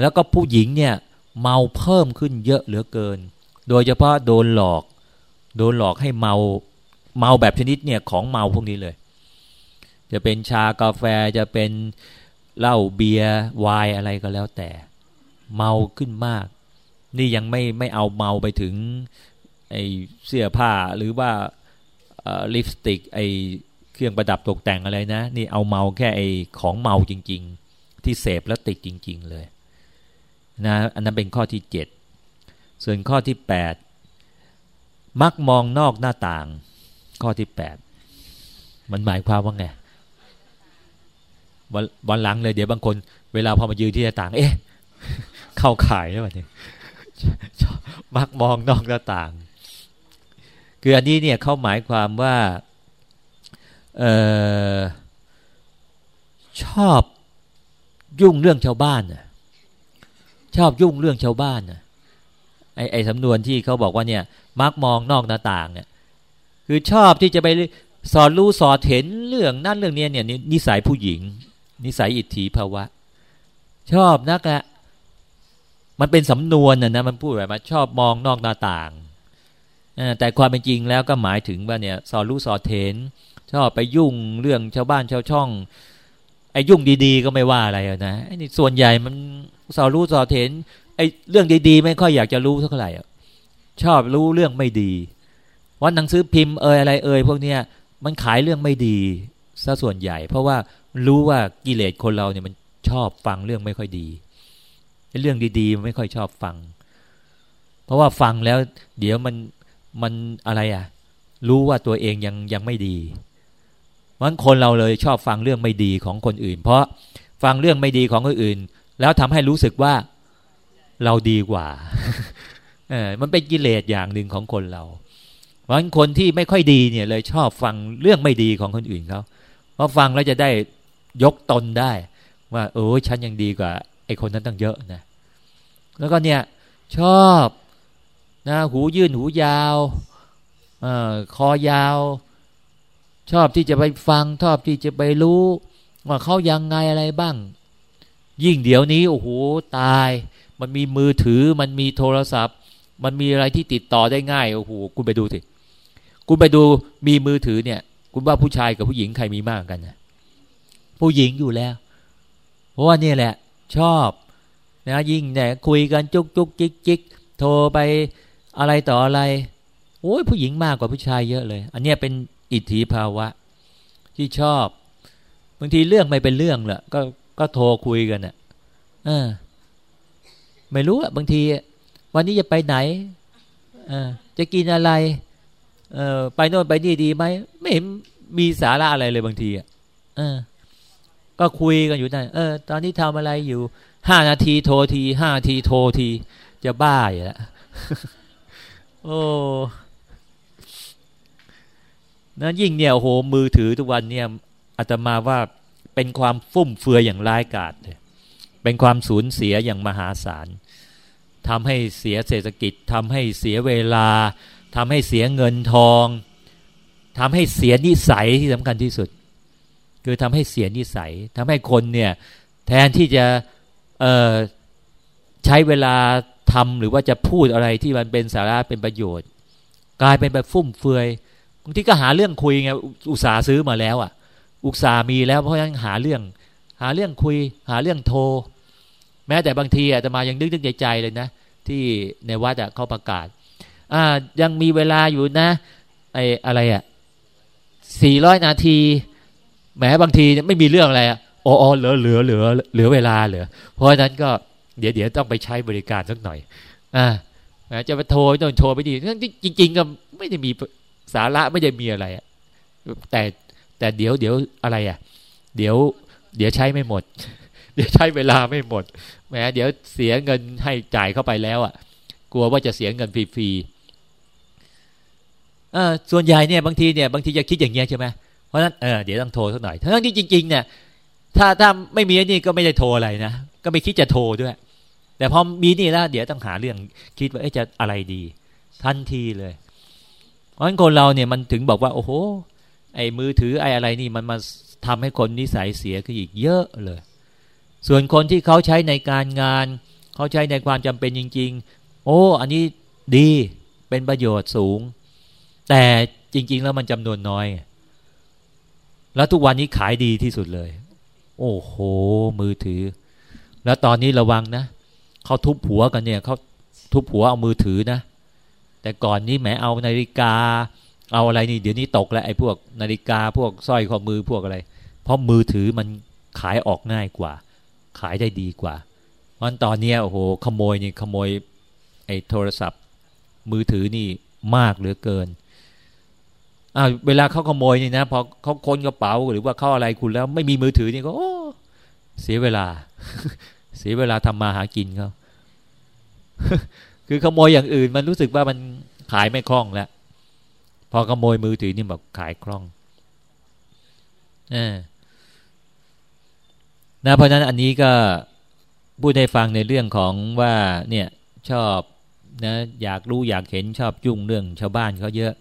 แล้วก็ผู้หญิงเนี่ยเมาเพิ่มขึ้นเยอะเหลือเกิน โดยเฉพาะโดนหลอก โดนหลอกให้เมาเมาแบบชนิดเนี่ยของเมาพวกนี้เลย จะเป็นชากาแฟจะเป็นเหล้าเบียร์ไวน์อะไรก็แล้วแต่ เมาขึ้นมาก นี่ยังไม่ไม่เอาเมาไปถึงไอเสื้อผ้าหรือว่าลิปสติกไอเครื่องประดับตกแต่งอะไรนะ นี่เอาเมาแค่ไอของเมาจริง ๆ ที่เสพแล้วติดจริง ๆ เลย นะอันนั้นเป็นข้อที่เจ็ดส่วนข้อที่แปดมักมองนอกหน้าต่าง ข้อที่แปดมันหมายความว่าไงวันวันหลังเลยเดี๋ยวบางคน เวลาพอมายืนที่หน้าต่าง เอ๊ะ เข้าข่ายแล้วเนี่ยมักมองนอกหน้าต่าง คืออันนี้เนี่ยเขาหมายความว่าออชอบยุ่งเรื่องชาวบ้านน่ะ ชอบยุ่งเรื่องชาวบ้านนะไอไอสำนวนที่เขาบอกว่าเนี่ย มักมองนอกหน้าต่างเนี่ยคือชอบที่จะไปสอนรู้สอนเห็นเรื่องนั่นเรื่องนี้เนี่ยนิสัยผู้หญิง นิสัยอิทธิภาวะ ชอบนักอะมันเป็นสำนวนนะนะมันพูดแบบมาชอบมองนอกหน้าต่างแต่ความเป็นจริงแล้วก็หมายถึงว่าเนี่ยสอนรู้สอนเห็นชอบไปยุ่งเรื่องชาวบ้านชาวช่องไอ้ยุ่งดี ๆ ก็ไม่ว่าอะไรนะไอ้นี่ส่วนใหญ่มัน สอรู้สอเห็นไอ้เรื่องดีๆ ไม่ค่อยอยากจะรู้เท่าไหร่ชอบรู้เรื่องไม่ดีว่าหนังสือพิมพ์เอ่ยอะไรเอ่ยพวกเนี้ยมันขายเรื่องไม่ดีซะส่วนใหญ่ เพราะว่ารู้ว่ากิเลสคนเราเนี่ยมันชอบฟังเรื่องไม่ค่อยดีเรื่องดีๆไม่ค่อยชอบฟัง เพราะว่าฟังแล้ว เดี๋ยวมันมันอะไรอะ รู้ว่าตัวเองยังยังไม่ดีมันคนเราเลยชอบฟังเรื่องไม่ดีของคนอื่น เพราะฟังเรื่องไม่ดีของคนอื่น แล้วทำให้รู้สึกว่าเราดีกว่าเออมันเป็นกิเลสอย่างหนึ่งของคนเรา เพราะฉะนั้นคนที่ไม่ค่อยดีเนี่ยเลยชอบฟังเรื่องไม่ดีของคนอื่นเขาเพราะฟังแล้วจะได้ยกตนได้ ว่าโอ้ฉันยังดีกว่าไอ้คนนั้นตั้งเยอะนะแล้วก็เนี่ยชอบนะหูยื่นหูยาวอคอยาว ชอบที่จะไปฟังชอบที่จะไปรู้ ว่าเขายังไงอะไรบ้าง ยิ่งเดี๋ยวนี้โอ้โหตาย มันมีมือถือมันมีโทรศัพท์ มันมีอะไรที่ติดต่อได้ง่ายโอ้โหคุณไปดูสิคุณไปดูมีมือถือเนี่ย คุณว่าผู้ชายกับผู้หญิงใครมีมากกันนะผู้หญิงอยู่แล้ว เพราะว่านี่แหละ ชอบนะยิ่งเนี่ยคุยกันจุกจุกจิกจิกโทรไปอะไรต่ออะไรโอ้ยผู้หญิงมากกว่าผู้ชายเยอะเลย อันนี้เป็นอิทธิภาวะที่ชอบ บางทีเรื่องไม่เป็นเรื่องแหละก็ ก็โทรคุยกันอะเออ ไม่รู้อะบางที วันนี้จะไปไหนเอจะกินอะไร เออไปโน่นไปนี่ดีไหมไม่เห็นมีสาระอะไรเลยบางทีอะเออ ก็คุยกันอยู่นั่นเออ ตอนนี้ทำอะไรอยู่ห้านาทีโทรทีห้านาทีโทรที จะบ้าอยู่แล้วโอ้นั้นยิ่งเนี่ยโหมือถือทุกวันเนี่ยอาตมาว่า เป็นความฟุ่มเฟือยอย่างร้ายกาจเลยเป็นความสูญเสียอย่างมหาศาลทำให้เสียเศรษฐกิจทำให้เสียเวลาทำให้เสียเงินทองทำให้เสียนิสัยที่สำคัญที่สุด คือทำให้เสียนิสัยทำให้คนเนี่ยแทนที่จะใช้เวลาทำหรือว่าจะพูดอะไรที่มันเป็นสาระเป็นประโยชน์ กลายเป็นแบบฟุ่มเฟือยบางทีก็หาเรื่องคุยไงอุตสาห์ซื้อมาแล้วอะ อุตส่ามีแล้วเพราะฉะนั้นหาเรื่อง หาเรื่องคุย หาเรื่องโทร แม้แต่บางทีอะจะมายังนึกนึกใจใจเลยนะ ที่ในวัดเขาประกาศ อ่า ยังมีเวลาอยู่นะ ไออะไรอะสี่ร้อยนาทีแม้บางทีไม่มีเรื่องอะไรอ๋อเหลือเหลือเหลือเหลือเวลาเหลือ เพราะฉะนั้นก็เดี๋ยวเดี๋ยวต้องไปใช้บริการสักหน่อย อ่าจะไปโทรต้องโทรไปดีจริง ๆ ก็ไม่ได้มีสาระไม่ได้มีอะไรแต่ แต่เดี๋ยวเดี๋ยวอะไรอะ เดี๋ยว เดี๋ยวใช้ไม่หมด เดี๋ยวใช้เวลาไม่หมดแหมเดี๋ยวเสียเงินให้จ่ายเข้าไปแล้วอะ กลัวว่าจะเสียเงินฟรีๆอ่าส่วนใหญ่เนี่ยบางทีเนี่ยบางทีจะคิดอย่างเงี้ยใช่ไหมเพราะนั้นเออเดี๋ยวต้องโทรสักหน่อยทั้งที่จริงๆเนี่ยถ้าถ้าไม่มีนี่ก็ไม่ได้โทรอะไรนะก็ไม่คิดจะโทรด้วย แต่พอมีนี่แล้วเดี๋ยวต้องหาเรื่องคิดว่าจะอะไรดี ทันทีเลย เพราะฉะนั้นคนเราเนี่ยมันถึงบอกว่า โอ้โห ไอ้มือถือไอ้อะไรนี่มันมาทำให้คนนิสัยเสียขึ้นอีกเยอะเลย ส่วนคนที่เขาใช้ในการงาน เขาใช้ในความจำเป็นจริง ๆ โอ้ อันนี้ดีเป็นประโยชน์สูง แต่จริง ๆ แล้วมันจำนวนน้อย แล้วทุกวันนี้ขายดีที่สุดเลย โอ้โห มือถือ แล้วตอนนี้ระวังนะเขาทุบหัวกันเนี่ยเขาทุบหัวเอามือถือนะ แต่ก่อนนี้แหมเอานาฬิกา เอาอะไรนี่เดี๋ยวนี้ตกแล้วไอ้พวกนาฬิกาพวกสร้อยข้อมือพวกอะไร เพราะมือถือมันขายออกง่ายกว่า ขายได้ดีกว่าวันตอนนี้โอ้โหขโมยนี่ขโมยไอ้โทรศัพท์ มือถือนี่มากเหลือเกินอ่าเวลาเขาขโมยนี่นะพอเขาค้นกระเป๋าหรือว่าเขาอะไรคุณแล้ว ไม่มีมือถือนี่ก็โอ้เสียเวลา เสียเวลาทำมาหากินเขาคือขโมยอย่างอื่น มันรู้สึกว่ามันขายไม่คล่องแล้ว พอขโมยมือถือนี่แบบขายคล่องนะเพราะนั้นอันนี้ก็พูดให้ฟังในเรื่องของว่าเนี่ยชอบนะอยากรู้อยากเห็นชอบจุ้งเรื่องชาวบ้านเขาเยอะ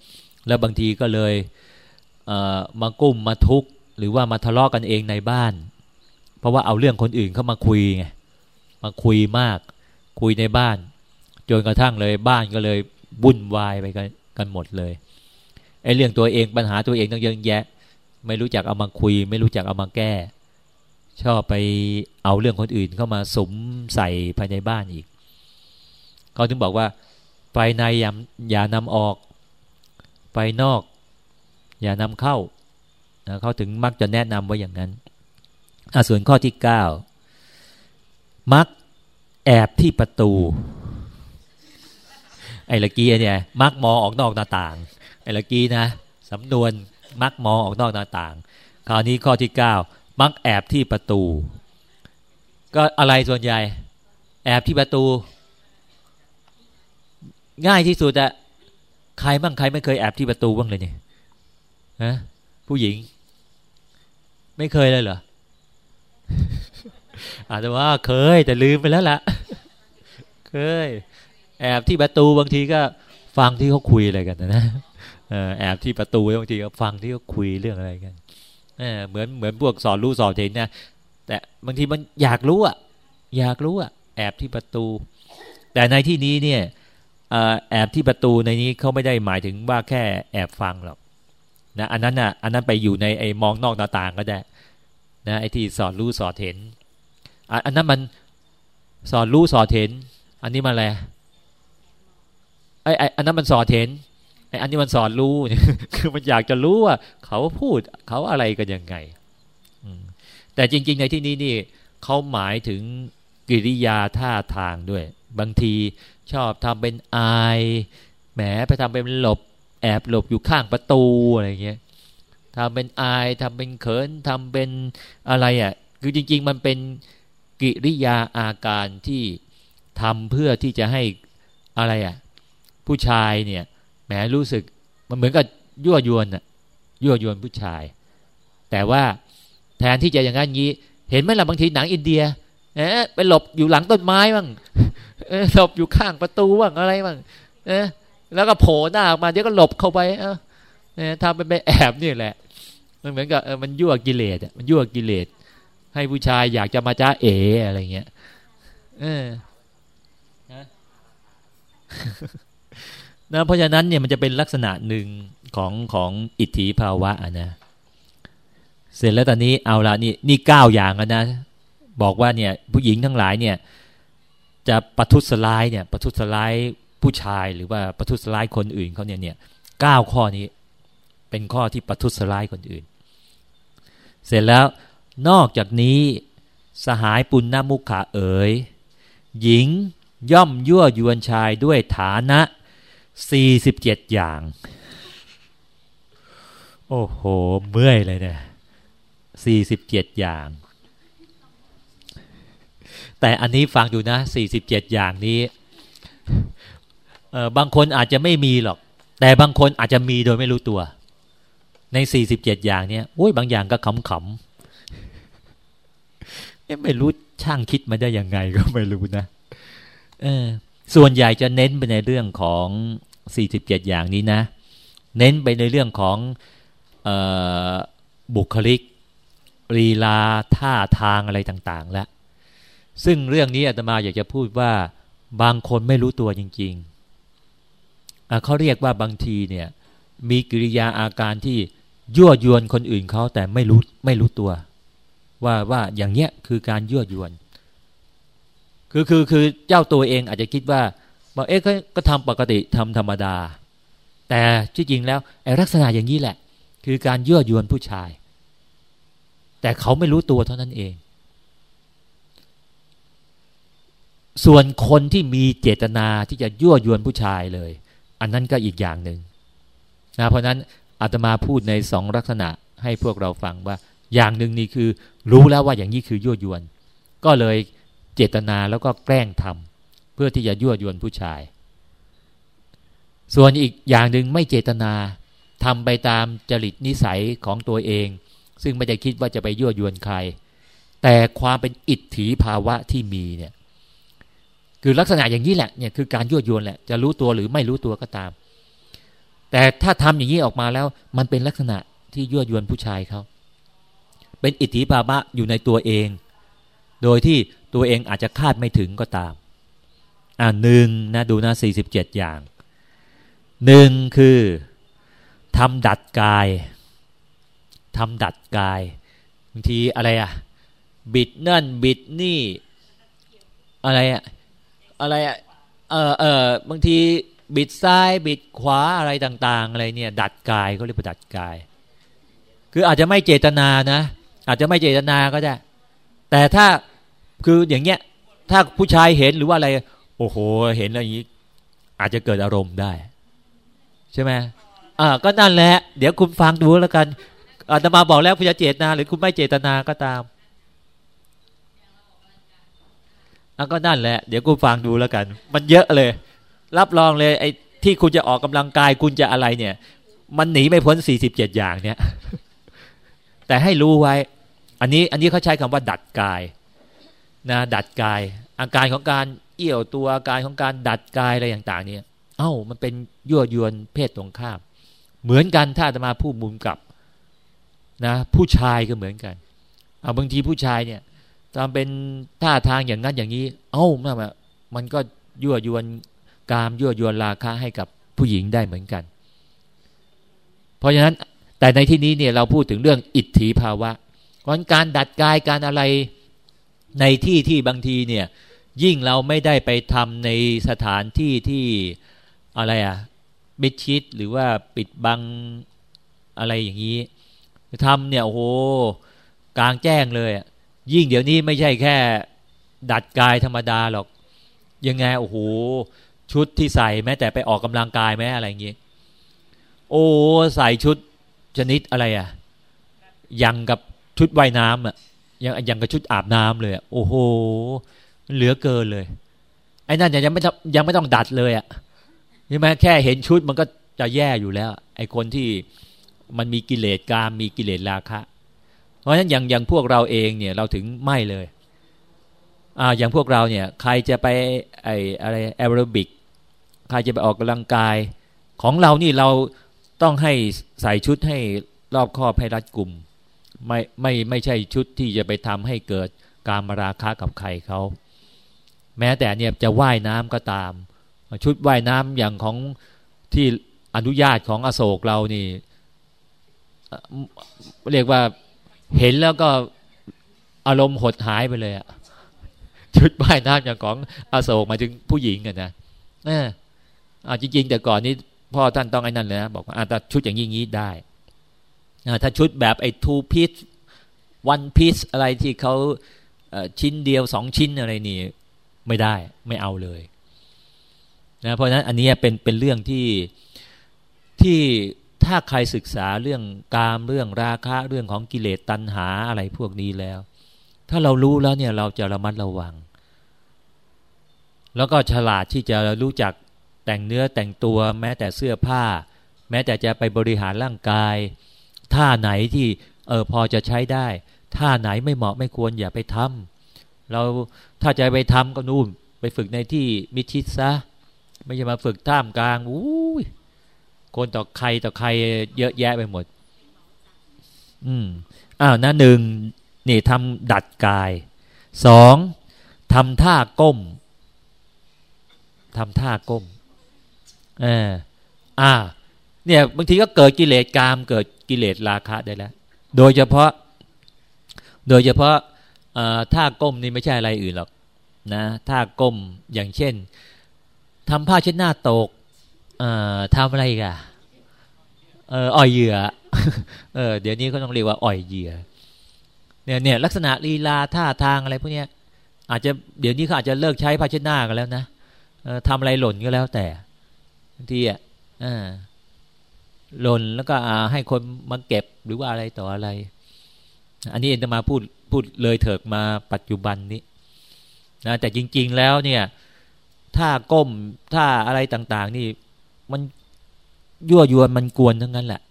แล้วบางทีก็เลยเมากุ้มมาทุกข์หรือว่ามาทะเลาะกกันเองในบ้าน เพราะว่าเอาเรื่องคนอื่นเข้ามาคุยไงมาคุยมากคุยในบ้านจนกระทั่งเลยบ้านก็เลยวุ่นวายไปกันกันหมดเลย ไอ้เรื่องตัวเองปัญหาตัวเองต้องเยอะแยะ ไม่รู้จักเอามาคุย ไม่รู้จักเอามาแก้ ชอบไปเอาเรื่องคนอื่นเข้ามาสมใส่ภายในบ้านอีกเขาถึงบอกว่าไฟในอย่าอย่านำออกไฟนอก อย่านำเข้านะเขาถึงมักจะแนะนำไว่าอย่างนั้นส่วนข้อที่เก้ามักแอบที่ประตู ไอ้ละกี้เนี่ย มักมองออกนอกหน้าต่าง อ้ละกี้นะสำนวนมักมองออกนอกหน้าต่าง คราวนี้ข้อที่เก้ามักแอบที่ประตู ก็อะไรส่วนใหญ่ แอบที่ประตู ง่ายที่สุดอะใครบ้างใครไม่เคยแอบที่ประตูบ้างเลยเนี่ยฮะผู้หญิง ไม่เคยเลยเหรออาจจะว่าเคยแต่ลืมไปแล้วล่ะ เคย แอบที่ประตูบางทีก็ฟังที่เขาคุยอะไรกันนะ แอบที่ประตูบางทีก็ฟังที่เขาคุยเรื่องอะไรกันเหมือนเหมือนพวกสอนรู้สอนเห็นนะแต่บางทีมันอยากรู้อะอยากรู้อะแอบที่ประตู แต่ในที่นี้เนี่ยแอบที่ประตูในนี้เขาไม่ได้หมายถึงว่าแค่แอบฟังหรอกนะอันนั้นอะอันนั้นไปอยู่ในไอ้มองนอกหน้าต่างก็ได้นะไอ้ที่สอนรู้สอนเห็นอันนั้นมันสอนรู้สอนเห็น อันนี้มาอะไรไอ้ไอ้อันนั้นมันสอนเห็น ไอ้อันนี้มันสอนรู้คือมันอยากจะรู้ว่า เขาพูดเขาอะไรกันยังไงแต่จริง ๆ ในที่นี้นี่เขาหมายถึงกิริยาท่าทางด้วย บางทีชอบทำเป็นอายแหมไปทำเป็นหลบ แอบหลบอยู่ข้างประตูอะไรเงี้ยทำเป็นอายทำเป็นเขินทำเป็นอะไรอะคือจริง ๆ มันเป็นกิริยาอาการที่ทำเพื่อที่จะให้อะไรอะผู้ชายเนี่ย แหมรู้สึกมันเหมือนกับยั่วยวนอะยั่วยวนผู้ชาย แต่ว่าแทนที่จะอย่างนั้นงี้ เห็นไหมล่ะบางทีหนังอินเดียเอ๊ะไปหลบอยู่หลังต้นไม้บ้างหลบอยู่ข้างประตูบ้างอะไรบ้างเอ๊ะแล้วก็โผล่หน้าออกมาเดี๋ยวก็หลบเข้าไปเออทำเป็นไปแอบนี่แหละ มันเหมือนกับมันยั่วกิเลสมันยั่วกิเลสให้ผู้ชายอยากจะมาจ้าเอ๋อะไรเงี้ย เออ นะเพราะฉะนั้นเนี่ยมันจะเป็นลักษณะหนึ่งของของอิทธิภาวะนะเสร็จแล้วตอนนี้เอาละนี่นี่เก้าอย่างนะ บอกว่าเนี่ยผู้หญิงทั้งหลายเนี่ยจะประทุษร้ายเนี่ยประทุษร้ายผู้ชายหรือว่าประทุษร้ายคนอื่นเขาเนี่ยเนี่ยเก้าข้อนี้ เป็นข้อที่ประทุษร้ายคนอื่น เสร็จแล้วนอกจากนี้สหายปุณณมุขะเอ๋ยหญิงย่อมยั่วยวนชายด้วยฐานะ สี่สิบเจ็ดอย่าง โอ้โห เมื่อยเลยเนี่ยสี่สิบเจ็ดอย่าง แต่อันนี้ฟังดูนะสี่สิบเจ็ดอย่างนี้เออบางคนอาจจะไม่มีหรอก แต่บางคนอาจจะมีโดยไม่รู้ตัว ในสี่สิบเจ็ดอย่างเนี้ยโอ้ยบางอย่างก็ขำขำไม่รู้ช่างคิดมาได้ยังไงก็ไม่รู้นะเออส่วนใหญ่จะเน้นไปในเรื่องของ 47 อย่างนี้นะ เน้นไปในเรื่องของออบุคลิกรีลาท่าทางอะไรต่างๆ แล้ว ซึ่งเรื่องนี้อาตมาอยากจะพูดว่าบางคนไม่รู้ตัวจริงๆเขาเรียกว่าบางทีเนี่ยมีกิริยาอาการที่ยั่วยวนคนอื่นเขาแต่ไม่รู้ไม่รู้ตัว ว่าว่าอย่างเนี้ยคือการยั่วยวน คือคือคือเจ้าตัวเองอาจจะคิดว่า บอกเอ๊ะก็ทำปกติทำธรรมดา แต่ที่จริงแล้วไอ้ลักษณะอย่างนี้แหละ คือการยั่วยวนผู้ชาย แต่เขาไม่รู้ตัวเท่านั้นเอง ส่วนคนที่มีเจตนาที่จะยั่วยวนผู้ชายเลย อันนั้นก็อีกอย่างหนึ่งนะเพราะนั้นอาตมาพูดในสองลักษณะให้พวกเราฟังว่า อย่างหนึ่งนี่คือ รู้แล้วว่าอย่างนี้คือยั่วยวน ก็เลยเจตนาแล้วก็แกล้งทำ เพื่อที่จะยั่วยวนผู้ชาย ส่วนอีกอย่างหนึ่งไม่เจตนาทำไปตามจริตนิสัยของตัวเอง ซึ่งไม่ได้คิดว่าจะไปยั่วยวนใคร แต่ความเป็นอิทธิภาวะที่มีเนี่ยคือลักษณะอย่างนี้แหละเนี่ยคือการยั่วยวนแหละจะรู้ตัวหรือไม่รู้ตัวก็ตาม แต่ถ้าทำอย่างนี้ออกมาแล้ว มันเป็นลักษณะที่ยั่วยวนผู้ชายเขาเป็นอิทธิบาบะอยู่ในตัวเอง โดยที่ตัวเองอาจจะคาดไม่ถึงก็ตาม อ่าหนึ่งนะดูนะสี่สิบเจ็ดอย่างหนึ่งคือทำดัดกายทำดัดกายบางทีอะไรอะบิดนั่นบิดนี่อะไรอะอะไรอะเออเออบางทีบิดซ้ายบิดขวาอะไรต่าง ๆ อะไรเนี่ย ดัดกายเขาเรียกว่าดัดกาย คืออาจจะไม่เจตนานะ อาจจะไม่เจตนาก็ได้ แต่ถ้าคืออย่างเงี้ย ถ้าผู้ชายเห็นหรือว่าอะไร โอ้โห เห็นแล้วอย่างนี้ อาจจะเกิดอารมณ์ได้ ใช่ไหมอ่าก็นั่นแหละ เดี๋ยวคุณฟังดูแล้วกันอาตมาบอกแล้วคุณจะเจตนาหรือคุณไม่เจตนาก็ตามอะก็นั่นแหละ เดี๋ยวคุณฟังดูแล้วกัน มันเยอะเลย รับรองเลย ไอ้ที่คุณจะออกกำลังกายคุณจะอะไรเนี่ย มันหนีไม่พ้นสี่สิบเจ็ดอย่างเนี่ย แต่ให้รู้ไว้ อันนี้อันนี้เขาใช้คำว่าดัดกายนะดัดกาย อาการของการ เอี่ยวตัวอาการของการดัดกายอะไรต่าง ๆ เนี่ย เอ้ามันเป็นยั่วยวนเพศตรงข้าม เหมือนกันถ้าจะมาพูดมุมกลับนะ ผู้ชายก็เหมือนกันเอาบางทีผู้ชายเนี่ยตามเป็นท่าทางอย่างนั้นอย่างนี้ เอ้ามันก็ยั่วยวนกามยั่วยวนราคะให้กับผู้หญิงได้เหมือนกัน เพราะฉะนั้นแต่ในที่นี้เนี่ยเราพูดถึงเรื่องอิทธิภาวะเพราะการดัดกายการอะไรในที่ที่บางทีเนี่ย ยิ่งเราไม่ได้ไปทำในสถานที่ที่อะไรอะมิดชิดหรือว่าปิดบังอะไรอย่างนี้ทำเนี่ยโอ้โหกลางแจ้งเลยยิ่งเดี๋ยวนี้ไม่ใช่แค่ ดัดกายธรรมดาหรอก ยังไงโอ้โหชุดที่ใส่แม้แต่ไปออกกำลังกายแม้อะไรอย่างงี้ โอ้ใส่ชุดชนิดอะไรอะยังกับชุดว่ายน้ำอะยังยังกับชุดอาบน้ำเลยโอ้โห เหลือเกินเลย ไอ้นั่นยังไม่ยังไม่ต้องดัดเลยอะใช่ไหมแค่เห็นชุดมันก็จะแย่อยู่แล้ว ไอ้คนที่มันมีกิเลสกามมีกิเลสราคะ เพราะฉะนั้นอย่างอย่างพวกเราเองเนี่ยเราถึงไม่เลยอ่าอย่างพวกเราเนี่ย ใครจะไปไออะไรแอโรบิกใครจะไปออกกำลังกาย ของเรานี่เราต้องให้ใส่ชุดให้รอบคอบให้รัดกลุ่ม ไม่ไม่ไม่ใช่ชุดที่จะไปทำให้เกิดการมาราคากับใครเขา แม้แต่เนี่ยจะว่ายน้ำก็ตาม ชุดว่ายน้ำอย่างของที่อนุญาตของอโศกเรานี่เรียกว่าเห็นแล้วก็อารมณ์หดหายไปเลยอะชุดว่ายน้ำอย่างของอโศกมาถึงผู้หญิงกันนะอ่าจริงๆ แต่ก่อนนี้พ่อท่านต้องไอ้นั่นเลยนะบอกว่าถ้าชุดอย่างนี้ได้ถ้าชุดแบบไอ้ทูพีซวันพีซอะไรที่เขาชิ้นเดียวสองชิ้นอะไรนี่ ไม่ได้ไม่เอาเลยนะเพราะฉะนั้นอันนี้เป็นเป็นเรื่องที่ที่ถ้าใครศึกษาเรื่องกามเรื่องราคะเรื่องของกิเลสตัณหาอะไรพวกนี้แล้ว ถ้าเรารู้แล้วเนี่ยเราจะระมัดระวัง แล้วก็ฉลาดที่จะรู้จักแต่งเนื้อแต่งตัวแม้แต่เสื้อผ้า แม้แต่จะไปบริหารร่างกาย ท่าไหนที่เออพอจะใช้ได้ ท่าไหนไม่เหมาะไม่ควรอย่าไปทำ เราถ้าจะไปทำก็นู่นไปฝึกในที่มิชิดซะไม่ใช่มาฝึกท่ามกลางอู้ยคนต่อใครต่อใครเยอะแยะไปหมด อืมอ้าวนะหนึ่งนี่ทำดัดกายสองทำท่าก้มทำท่าก้มเอออ่า เนี่ยบางทีก็เกิดกิเลสกามเกิดกิเลสราคะได้แล้ว โดยเฉพาะ โดยเฉพาะ ท่าก้มนี่ไม่ใช่อะไรอื่นหรอกนะท่าก้มอย่างเช่นทำผ้าเช็ดหน้าตกทำอะไรกันเอออ่อยเหยื่อเออเดี๋ยวนี้เขาต้องเรียกว่าอ่อยเหยื่อเนี่ยเนี่ยลักษณะลีลาท่าทางอะไรพวกเนี้ยอาจจะเดี๋ยวนี้เขาอาจจะเลิกใช้ผ้าเช็ดหน้ากันแล้วนะทำอะไรหล่นก็แล้วแต่บางทีอะหล่นแล้วก็ให้คนมาเก็บหรือว่าอะไรต่ออะไร อันนี้เอ็นจะมาพูด พูดเลยเถิกมาปัจจุบันนี้นะแต่จริง ๆแล้วเนี่ย ถ้าก้มถ้าอะไรต่าง ๆ นี่มันยั่วยวนมันกวนทั้งนั้นแหละ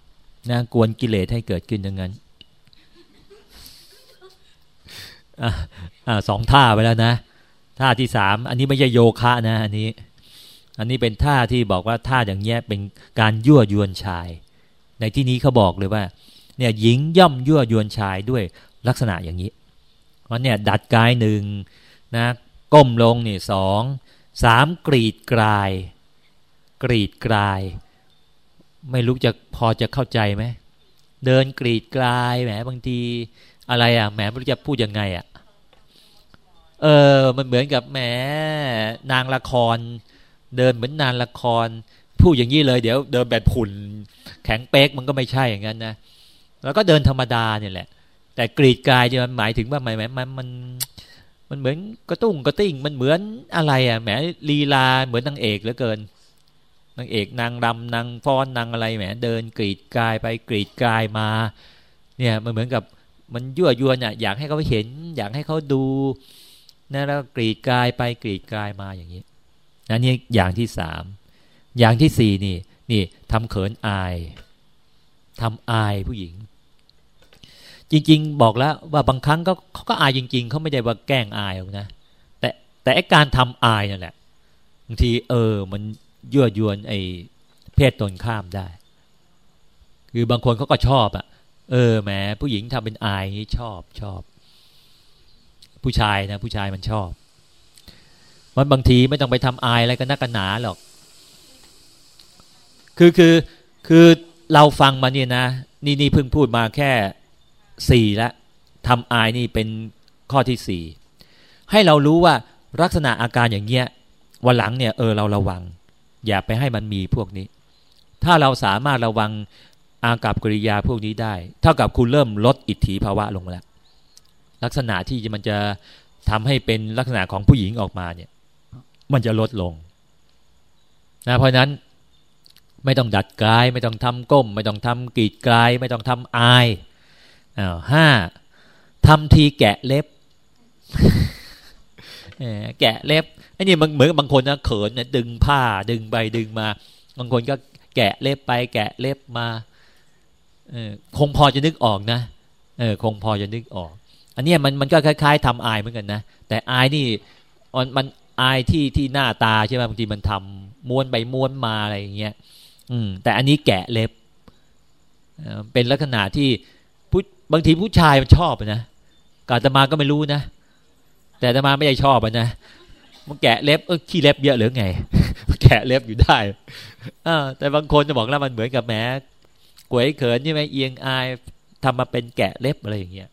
นะกวนกิเลสให้เกิดขึ้นทั้งนั้นอ่าสองท่าไปแล้วนะท่าที่สามอันนี้ไม่ใช่โยคะนะอันนี้ อันนี้เป็นท่าที่บอกว่าท่าอย่างเงี้ยเป็นการยั่วยวนชาย ในที่นี้เขาบอกเลยว่า เนี่ยหญิงย่อมยั่วยวนชายด้วย ลักษณะอย่างนี้เพราะเนี่ยดัดกายหนึ่งนะก้มลงนี่สองสามกรีดกลาย กรีดกลาย ไม่รู้จะพอจะเข้าใจไหมเดินกรีดกลายแหมบางทีอะไรอะแหมไม่รู้จะพูดยังไงอะเออมันเหมือนกับแหมนางละคร เดินเหมือนนางละครพูดอย่างนี้เลยเดี๋ยวเดินแบบผุนแข็งเป๊กมันก็ไม่ใช่อย่างนั้นนะแล้วก็เดินธรรมดาเนี่ยแหละ แต่กรีดกายเนี่ยมันหมายถึงว่าหมายมันมันมันเหมือนกระตุ้งกระติ้งมันเหมือนอะไรอะแหมลีลาเหมือนนางเอกเหลือเกินนางเอกนางรำนางฟ้อนนางอะไรแหมเดินกรีดกายไปกรีดกายมา เนี่ยมันเหมือนกับมันยั่วยวนอะอยากให้เขาเห็น อยากให้เขาดูนะแล้วกรีดกายไปกรีดกายมาอย่างนี้นะนี่อย่างที่สามอย่างที่สี่นี่นี่ทำเขินอายทำอายผู้หญิง จริง ๆ บอกแล้วว่าบางครั้งก็เขาก็อายจริง ๆเขาไม่ได้ว่าแกล้งอายนะแต่แต่การทำอายนั่นแหละบางทีเออ มันยั่วยวนไอ้เพศตนข้ามได้ คือบางคนเขาก็ชอบอะ่ะ เออแหมผู้หญิงทำเป็นอายนี่ชอบชอบ ผู้ชายนะผู้ชายมันชอบมันบางทีไม่ต้องไปทำอายอะไรกันนักกันหนาหรอก คือคือคือเราฟังมาเนี่ยนะ นี่นี่เพิ่งพูดมาแค่ สี่ล้วทำอายนี่เป็นข้อที่สี่ให้เรารู้ว่าลักษณะอาการอย่างเงี้ยวันหลังเนี่ยเออเราระวัง อย่าไปให้มันมีพวกนี้ ถ้าเราสามารถระวังอากับกริยาพวกนี้ได้ เท่ากับคุณเริ่มลดอิทธิภาวะลงแล้วลักษณะที่มันจะทำให้เป็นลักษณะของผู้หญิงออกมาเนี่ย มันจะลดลงนะเพราะนั้นไม่ต้องดัดกาย ไม่ต้องทำก้ม ไม่ต้องทำกีดกาย ไม่ต้องทำอาย อ้าวห้าทำทีแกะเล็บแกะเล็บไอ้นี่มันเหมือนบางคนนะเขินนะดึงผ้าดึงไปดึงมา บางคนก็แกะเล็บไป แกะเล็บมาเออคงพอจะนึกออกนะเออคงพอจะนึกออก อันนี้มันมันก็คล้าย ๆทำอายเหมือนกันนะแต่อายนี่มันอายที่ที่หน้าตาใช่ไหมบางทีมันทำม้วนไปม้วนมาอะไรอย่างเงี้ยอืมแต่อันนี้แกะเล็บเป็นลักษณะที่ บางทีผู้ชายมันชอบนะกาตมาก็ไม่รู้นะ แต่ตมาไม่ได้ชอบนะมันแกะเล็บเออขี้เล็บเยอะหรือไงแกะเล็บอยู่ได้อแต่บางคนจะบอกแล้วมันเหมือนกับแหมกวยเขินใช่ไหมเอียงอายทำมาเป็นแกะเล็บอะไรอย่างเงี้ย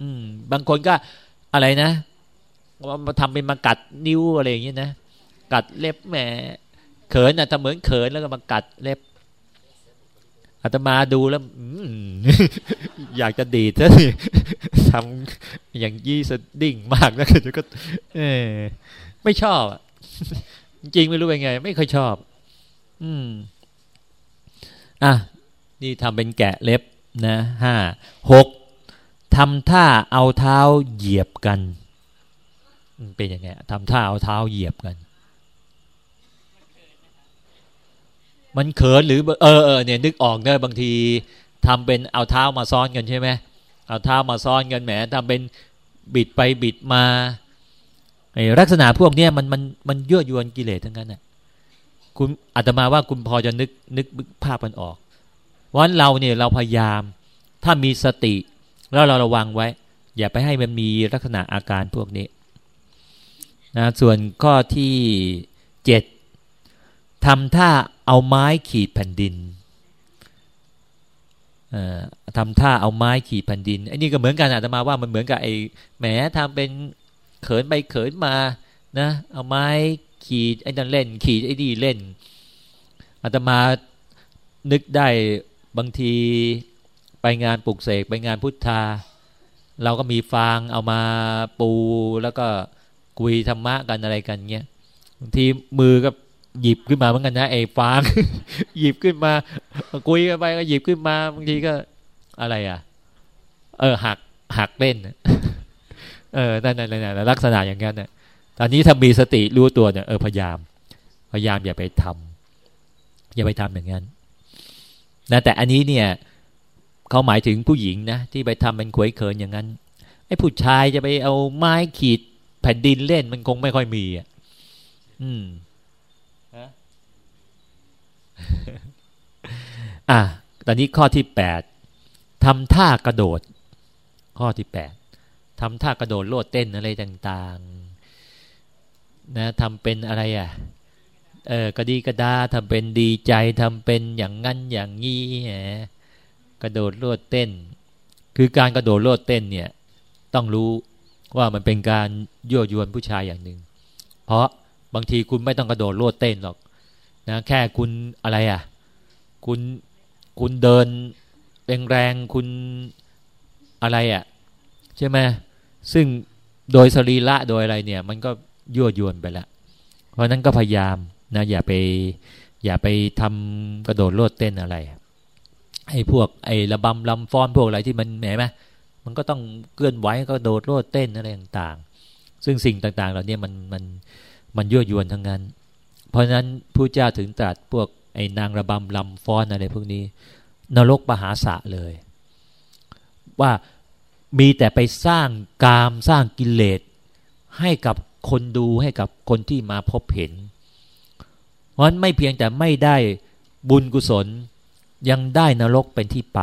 อืม บางคนก็อะไรนะมาทำเป็นมากัดนิ้วอะไรอย่างเงี้ยนะ กัดเล็บแหมเขินอะทำเหมือนเขินแล้วก็มากัดเล็บ อาตมาดูแล้วอยากจะดีดซะสิทำอย่างยี่สดิ่งมากแล้วก็เออไม่ชอบจริงไม่รู้เป็นไง ไม่ค่อยชอบ อืม อะ นี่ทำเป็นแกะเล็บนะห้าหกทำท่าเอาเท้าเหยียบกัน เป็นยังไงทำท่าเอาเท้าเหยียบกัน มันเขินหรือเออเออเนี่ยนึกออกเนอะบางทีทำเป็นเอาเท้ามาซ้อนกันใช่ไหมเอาเท้ามาซ้อนกันแหมทำเป็นบิดไปบิดมาไอ้ลักษณะพวกเนี้ยมันมันมันยั่วยวนกิเลสทั้งนั้นน่ะคุณอาตมาว่าคุณพอจะนึกนึกภาพมันออกวันเราเนี่ยเราพยายาม ถ้ามีสติแล้วเราระวังไว้ อย่าไปให้มันมีลักษณะอาการพวกนี้นะส่วนข้อที่เจ็ดทำท่า เอาไม้ขีดแผ่นดินทำท่าเอาไม้ขีดแผ่นดินอ้นี่ก็เหมือนกันอาตมาว่ามันเหมือนกับไอ้แหมทำเป็นเขินไปเขินมานะเอาไม้ขีดไอ้นั่นเล่น ขีดไอ้นี่เล่นอาตมานึกได้บางทีไปงานปลุกเสกไปงานพุทธา เราก็มีฟางเอามาปูแล้วก็คุยธรรมะกันอะไรกันเงี้ยบางทีมือก็ หยิบขึ้นมาเหมือนกันนะไอ้ฟางหยิบขึ้นมาคุยกันไปก็หยิบขึ้นมาบางทีก็อะไรอะ เออหักหักเล่นเออนั่นนั่นนั่นลักษณะอย่างนั้นน่ะตอนนี้ถ้ามีสติรู้ตัวเนี่ยเออพยายาม พยายามอย่าไปทำอย่าไปทำอย่างนั้นนะแต่อันนี้เนี่ยเขาหมายถึงผู้หญิงนะที่ไปทำเป็นขวยเขินอย่างนั้นไอ้ผู้ชายจะไปเอาไม้ขีดแผ่นดินเล่นมันคงไม่ค่อยมีอะ อืม อะตอนนี้ข้อที่แปดทำท่ากระโดด ข้อที่แปดทำท่ากระโดดโลดเต้นอะไรต่างๆนะทำเป็นอะไรอะเออกระดีกระดาทำเป็นดีใจทำเป็นอย่างงั้นอย่างนี้แหมกระโดดโลดเต้น คือการกระโดดโลดเต้นเนี่ยต้องรู้ว่ามันเป็นการยั่วยวนผู้ชายอย่างหนึ่งเพราะบางทีคุณไม่ต้องกระโดดโลดเต้นหรอก นะแค่คุณอะไรอะ คุณคุณเดินแรงๆคุณอะไรอะ ใช่ไหมซึ่งโดยสรีระโดยอะไรเนี่ย มันก็ยั่วยวนไปแล้วเพราะนั้นก็พยายามนะอย่าไปอย่าไปทำกระโดดโลดเต้นอะไรไอ้พวกไอ้ระบำลำฟ้อนพวกอะไรที่มันแหมไหมมันก็ต้องเกื้อนไหวก็โดดโลดเต้นอะไรต่างๆ ซึ่งสิ่งต่างๆ เหล่านี้มันมันมันยั่วยวนทั้งนั้น เพราะฉะนั้นผู้เจ้าถึงตรัสพวกไอ้นางระบำลำฟ้อนอะไรพวกนี้ นรกปหาสะเลย ว่ามีแต่ไปสร้างกามสร้างกิเลสให้กับคนดูให้กับคนที่มาพบเห็น เพราะนั้นไม่เพียงแต่ไม่ได้บุญกุศลยังได้นรกเป็นที่ไป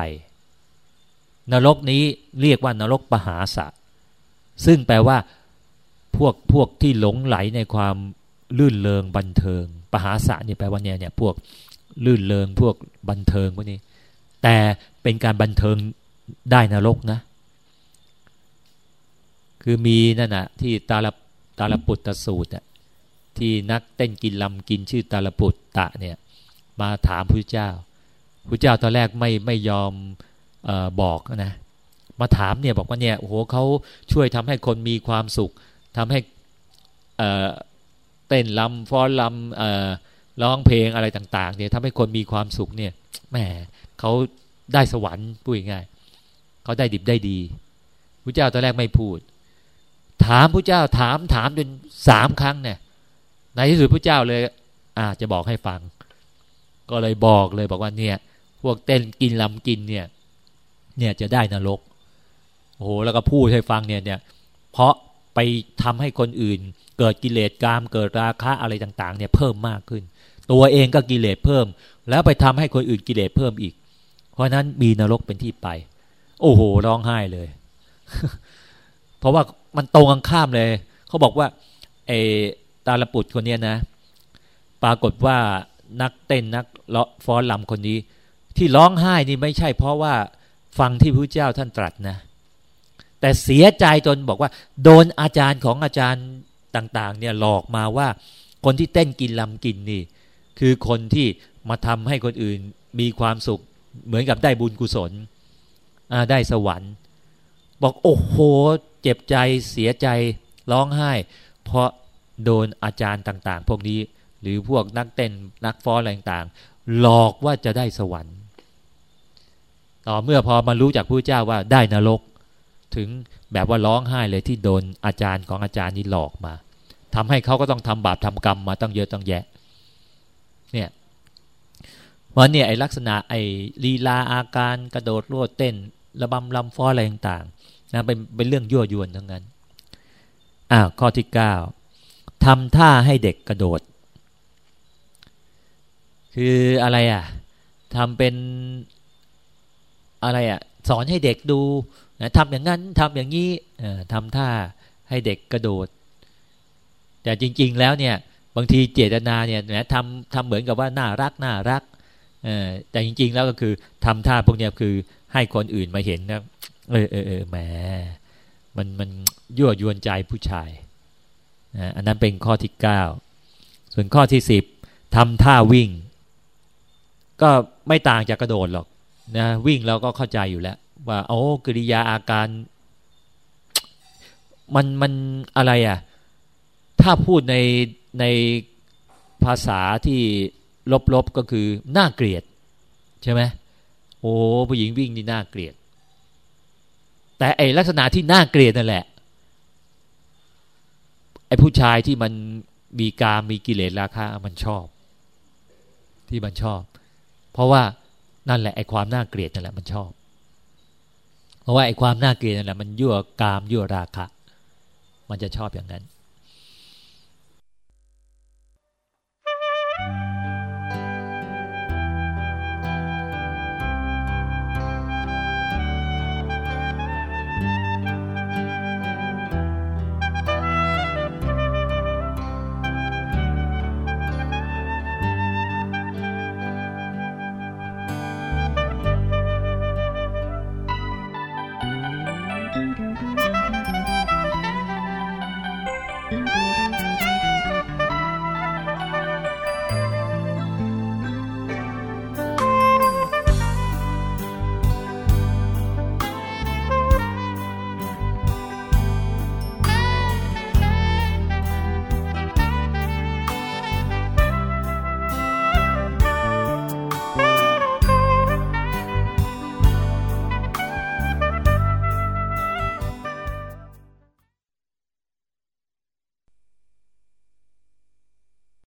นรกนี้เรียกว่านรกปหาสะ ซึ่งแปลว่าพวกพวกที่หลงไหลในความ ลื่นเลงบันเทิง ปหาสะนี่แปลว่าเนี่ยเนี่ยพวกลื่นเลงพวกบันเทิงพวกนี้ แต่เป็นการบันเทิงได้นรกนะ คือมีนั่นนะที่ตาลตาลปุตตสูตรอะที่นักเต้นกินลำกินชื่อตาลปุตตะเนี่ยมาถามพระเจ้าพระเจ้าตอนแรกไม่ไม่ยอมออบอกนะมาถามเนี่ยบอกว่าเนี่ยโอ้โหเขาช่วยทำให้คนมีความสุขทำให้ เต้นลำฟ้อนลำร้องเพลงอะไรต่างๆเนี่ยทำให้คนมีความสุขเนี่ยแหมเขาได้สวรรค์พูดง่ายเขาได้ดิบได้ดีพระเจ้าตอนแรกไม่พูด ถามพระเจ้าถามถามจนสามครั้งเนี่ยในที่สุดพระเจ้าเลยอาจะบอกให้ฟัง ก็เลยบอกเลยบอกว่าเนี่ย พวกเต้นกินลำกินเนี่ย เนี่ยจะได้นรกโอ้โหแล้วก็พูดให้ฟังเนี่ยเนี่ยเพราะ ไปทำให้คนอื่น เกิดกิเลสกามเกิดราคะอะไรต่างๆเนี่ยเพิ่มมากขึ้น ตัวเองก็กิเลสเพิ่ม แล้วไปทำให้คนอื่นกิเลสเพิ่มอีก เพราะนั้นมีนรกเป็นที่ไป โอ้โหร้องไห้เลย เพราะว่ามันตรงกันข้ามเลย เขาบอกว่าไอตาลปุตคนเนี้ยนะ ปรากฏว่านักเต้นนักเลาะฟ้อนลำคนนี้ ที่ร้องไห้นี่ไม่ใช่เพราะว่าฟังที่พระเจ้าท่านตรัสนะ แต่เสียใจจนบอกว่า โดนอาจารย์ของอาจารย์ต่างๆ เนี่ยหลอกมาว่า คนที่เต้นกินลำกินนี่ คือคนที่มาทำให้คนอื่นมีความสุข เหมือนกับได้บุญกุศลได้สวรรค์ บอกโอ้โห เจ็บใจเสียใจร้องไห้ เพราะโดนอาจารย์ต่าง ๆ พวกนี้ หรือพวกนักเต้นนักฟ้อนอะไรต่างๆ หลอกว่าจะได้สวรรค์ ต่อเมื่อพอมารู้จากผู้เจ้าว่าได้นรก ถึงแบบว่าร้องไห้เลยที่โดนอาจารย์ของอาจารย์นี่หลอกมาทำให้เขาก็ต้องทำบาปทำกรรมมาตั้งเยอะตั้งแยะ เนี่ยเพราะเนี่ยไอลักษณะไอลีลาอาการกระโดดโลดเต้น ระบำลำฟ้ออะไรต่างๆนะเป็นเป็นเรื่องยั่วยวนทั้งนั้นอ่าข้อที่เก้าทำท่าให้เด็กกระโดด คืออะไรอะทำเป็นอะไรอะ่ะสอนให้เด็กดู นะทำอย่างนั้นทำอย่างนี้ทำท่าให้เด็กกระโดด แต่จริง ๆ แล้วเนี่ยบางทีเจตนาเนี่ยนะทำทำเหมือนกับว่าน่ารักน่ารักแต่จริง ๆ แล้วก็คือทำท่าพวกนี้คือให้คนอื่นมาเห็นนะเออเออเออแหมมันมันยั่วยวนใจผู้ชายอันนั้นเป็นข้อที่เก้าส่วนข้อที่สิบทำท่าวิ่ง ก็ไม่ต่างจากกระโดดหรอกนะวิ่งเราก็เข้าใจอยู่แล้ว ว่าโอ้กริยาอาการ มันมันอะไรอะ ถ้าพูดในในภาษาที่ลบๆก็คือน่าเกลียด ใช่ไหมโอ้ผู้หญิงวิ่งนี่น่าเกลียด แต่ไอลักษณะที่น่าเกลียดนั่นแหละไอผู้ชายที่มันมีกามมีกิเลสราคะมันชอบ ที่มันชอบ เพราะว่านั่นแหละไอความน่าเกลียดนั่นแหละมันชอบ ราะว่าไอความน่าเกลียดนั่นแหละมันยั่วกามยั่วราคะ มันจะชอบอย่างนั้น Thank you.